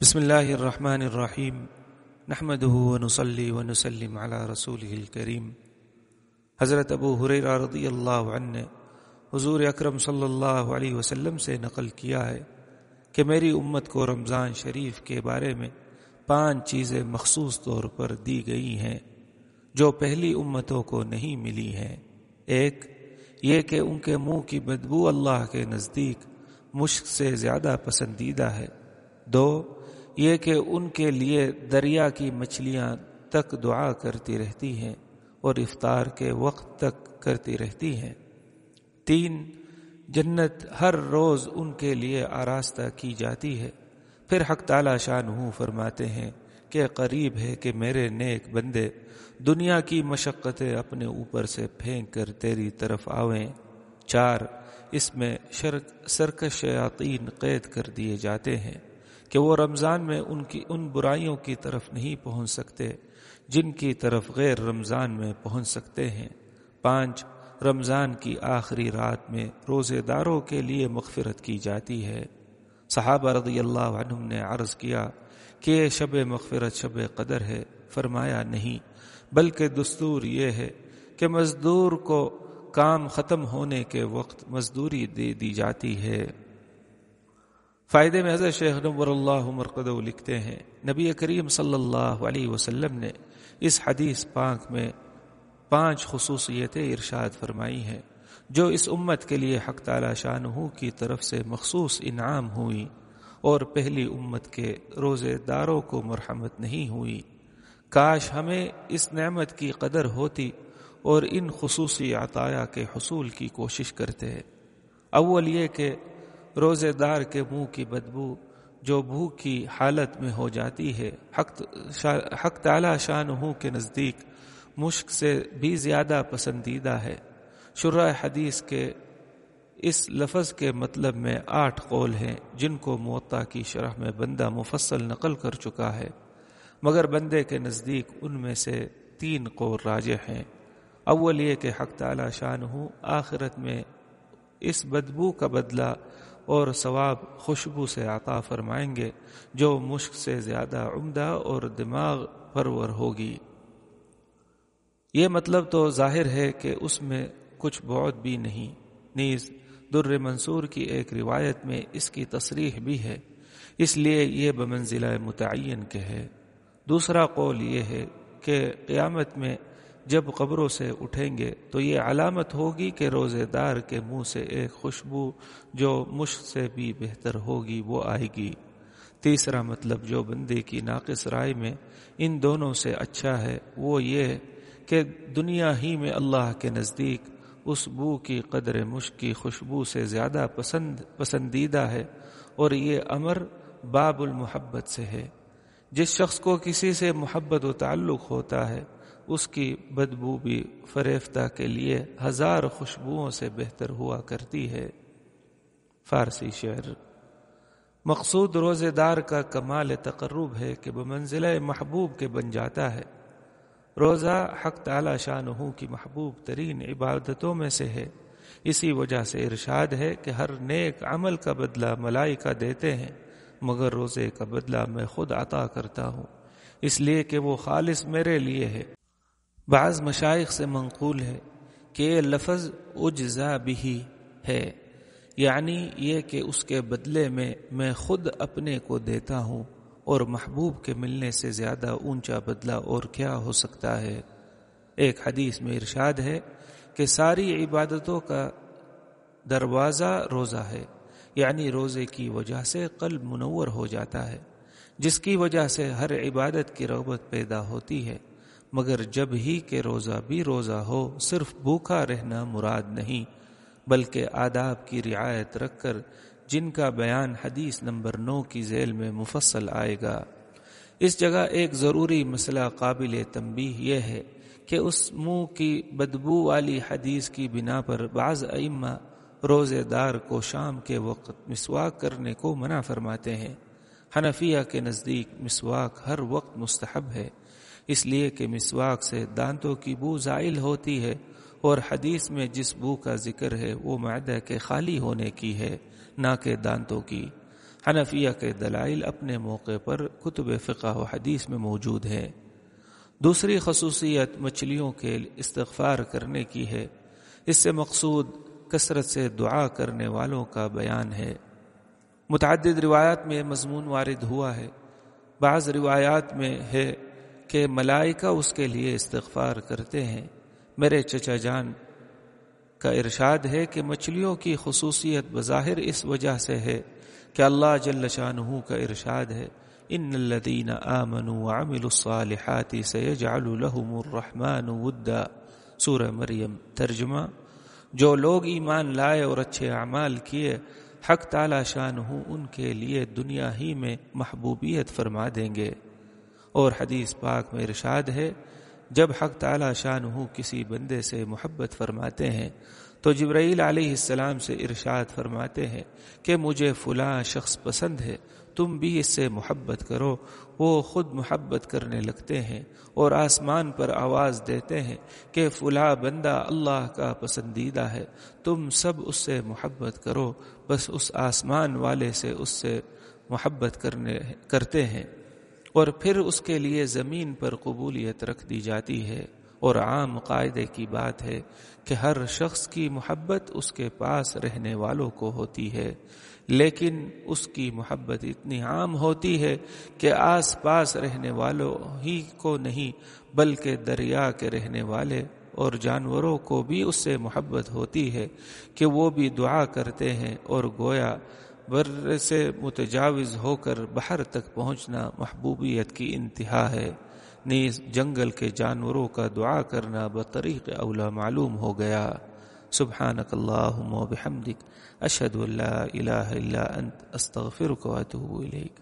بسم اللہ الرحمن الرحیم۔ نحمده ونصلي ونسلم على رسوله الكریم حضرت ابو حریرہ رضی اللہ عنہ حضور اکرم صلی اللہ علیہ وسلم سے نقل کیا ہے کہ میری امت کو رمضان شریف کے بارے میں پانچ چیزیں مخصوص طور پر دی گئی ہیں جو پہلی امتوں کو نہیں ملی ہیں۔ ایک، یہ کہ ان کے منہ کی بدبو اللہ کے نزدیک مشک سے زیادہ پسندیدہ ہے۔ دو یہ کہ ان کے لیے دریا کی مچھلیاں تک دعا کرتی رہتی ہیں اور افطار کے وقت تک کرتی رہتی ہیں۔ تین، جنت ہر روز ان کے لیے آراستہ کی جاتی ہے۔ پھر حق تعالی شان ہوں فرماتے ہیں کہ قریب ہے کہ میرے نیک بندے، دنیا کی مشقتیں اپنے اوپر سے پھینک کر تیری طرف آویں۔ چار، اس میں شرک، سرکش شیاطین قید کر دیے جاتے ہیں۔ کہ وہ رمضان میں ان کی، ان برائیوں کی طرف نہیں پہنچ سکتے جن کی طرف غیر رمضان میں پہنچ سکتے ہیں۔ پانچ، رمضان کی آخری رات میں روزے داروں کے لیے مغفرت کی جاتی ہے۔ صحابہ رضی اللہ عنہم نے عرض کیا کہ شب مغفرت شب قدر ہے۔ فرمایا، نہیں، بلکہ دستور یہ ہے کہ مزدور کو کام ختم ہونے کے وقت مزدوری دے دی جاتی ہے۔ فائدے میں حضرت شیخ نور اللہ مرقد لکھتے ہیں، نبی کریم صلی اللہ علیہ وسلم نے اس حدیث پاک میں پانچ خصوصیتیں ارشاد فرمائی ہیں، جو اس امت کے لیے حق تعالی شاہ کی طرف سے مخصوص انعام ہوئی اور پہلی امت کے روزے داروں کو مرحمت نہیں ہوئی۔ کاش ہمیں اس نعمت کی قدر ہوتی اور ان خصوصی عطایا کے حصول کی کوشش کرتے۔ اول یہ کہ روزے دار کے منہ کی بدبو جو بھوک کی حالت میں ہو جاتی ہے، حق حق تعالی شان ہوں کے نزدیک مشک سے بھی زیادہ پسندیدہ ہے۔ شرح حدیث کے اس لفظ کے مطلب میں آٹھ قول ہیں، جن کو معطا کی شرح میں بندہ مفصل نقل کر چکا ہے۔ مگر بندے کے نزدیک ان میں سے تین قول راجع ہیں۔ اول یہ کہ حق تعالی شان ہوں آخرت میں اس بدبو کا بدلہ اور ثواب خوشبو سے عطا فرمائیں گے، جو مشک سے زیادہ عمدہ اور دماغ پرور ہوگی۔ یہ مطلب تو ظاہر ہے کہ اس میں کچھ بہت بھی نہیں۔ نیز، در منصور کی ایک روایت میں اس کی تصریح بھی ہے۔ اس لیے یہ بمنزلہ متعین کے ہے دوسرا قول یہ ہے کہ قیامت میں جب قبروں سے اٹھیں گے تو یہ علامت ہوگی کہ روزے دار کے منہ سے ایک خوشبو جو مشق سے بھی بہتر ہوگی وہ آئے گی۔ تیسرا مطلب جو بندے کی ناقص رائے میں ان دونوں سے اچھا ہے وہ یہ کہ دنیا ہی میں اللہ کے نزدیک اس بو کی قدر مشق کی خوشبو سے زیادہ پسند، پسندیدہ ہے اور یہ امر باب المحبت سے ہے۔ جس شخص کو کسی سے محبت و تعلق ہوتا ہے اس کی بدبو بھی فریفتہ کے لیے ہزار خوشبوؤں سے بہتر ہوا کرتی ہے۔ فارسی شعر۔ مقصود روزے دار کا کمال تقرب ہے کہ بمنزلہ محبوب کے بن جاتا ہے۔ روزہ حق تعالی شان کی محبوب ترین عبادتوں میں سے ہے۔ اسی وجہ سے ارشاد ہے کہ ہر نیک عمل کا بدلہ ملائکہ دیتے ہیں، مگر روزے کا بدلہ میں خود عطا کرتا ہوں۔ اس لیے کہ وہ خالص میرے لیے ہے۔ بعض مشائق سے منقول ہے کہ یہ لفظ اجزا بھی ہے یعنی یہ کہ اس کے بدلے میں میں خود اپنے کو دیتا ہوں اور محبوب کے ملنے سے زیادہ اونچا بدلہ اور کیا ہو سکتا ہے۔ ایک حدیث میں ارشاد ہے کہ ساری عبادتوں کا دروازہ روزہ ہے یعنی روزے کی وجہ سے قلب منور ہو جاتا ہے، جس کی وجہ سے ہر عبادت کی رغبت پیدا ہوتی ہے۔ مگر جب ہی کہ روزہ بھی روزہ ہو، صرف بھوکا رہنا مراد نہیں، بلکہ آداب کی رعایت رکھ کر جن کا بیان حدیث نمبر نو کی ذیل میں مفصل آئے گا۔ اس جگہ ایک ضروری مسئلہ قابل تنبیہ یہ ہے کہ اس منہ کی بدبو والی حدیث کی بنا پر بعض ائمہ روزے دار کو شام کے وقت مسواک کرنے کو منع فرماتے ہیں۔ حنفیہ کے نزدیک مسواک ہر وقت مستحب ہے۔ اس لیے کہ مسواک سے دانتوں کی بو زائل ہوتی ہے اور حدیث میں جس بو کا ذکر ہے وہ معدہ کے خالی ہونے کی ہے، نہ کہ دانتوں کی۔ حنفیہ کے دلائل اپنے موقع پر کتب فقہ و حدیث میں موجود ہیں۔ دوسری خصوصیت مچھلیوں کے استغفار کرنے کی ہے۔ اس سے مقصود کثرت سے دعا کرنے والوں کا بیان ہے۔ متعدد روایات میں مضمون وارد ہوا ہے۔ بعض روایات میں ہے کہ ملائکہ اس کے لیے استغفار کرتے ہیں۔ میرے چچا جان، کا ارشاد ہے کہ مچھلیوں کی خصوصیت بظاہر اس وجہ سے ہے کہ اللہ جل شانہ کا ارشاد ہے، ان الذين امنوا وعملوا الصالحات سيجعل لهم الرحمن ودا۔ سورہ مریم ترجمہ، جو لوگ ایمان لائے اور اچھے اعمال کیے، حق تعالی شان ہوں ان کے لیے دنیا ہی میں محبوبیت فرما دیں گے۔ اور حدیث پاک میں ارشاد ہے، جب حق تعالی شان ہوں کسی بندے سے محبت فرماتے ہیں، تو جبرائیل علیہ السلام سے ارشاد فرماتے ہیں کہ مجھے فلاں شخص پسند ہے، تم بھی اس سے محبت کرو، وہ خود محبت کرنے لگتے ہیں اور آسمان پر آواز دیتے ہیں کہ فلاں بندہ اللہ کا پسندیدہ ہے، تم سب اس سے محبت کرو، بس اس آسمان والے سے اس سے محبت کرنے، کرتے ہیں۔ اور پھر اس کے لیے زمین پر قبولیت رکھ دی جاتی ہے اور عام قاعدے کی بات ہے کہ ہر شخص کی محبت اس کے پاس رہنے والوں کو ہوتی ہے، لیکن اس کی محبت اتنی عام ہوتی ہے کہ آس پاس رہنے والوں ہی کو نہیں، بلکہ دریا کے رہنے والے اور جانوروں کو بھی اس سے محبت ہوتی ہے کہ وہ بھی دعا کرتے ہیں اور گویا بر سے متجاوز ہو کر بحر تک پہنچنا محبوبیت کی انتہا ہے۔ نیز جنگل کے جانوروں کا دعا کرنا بطریق اولا معلوم ہو گیا۔ سبحانک اللہم و بحمدک أشهد اللہ الہ الا انت، استغفرک و وأتوب الیک۔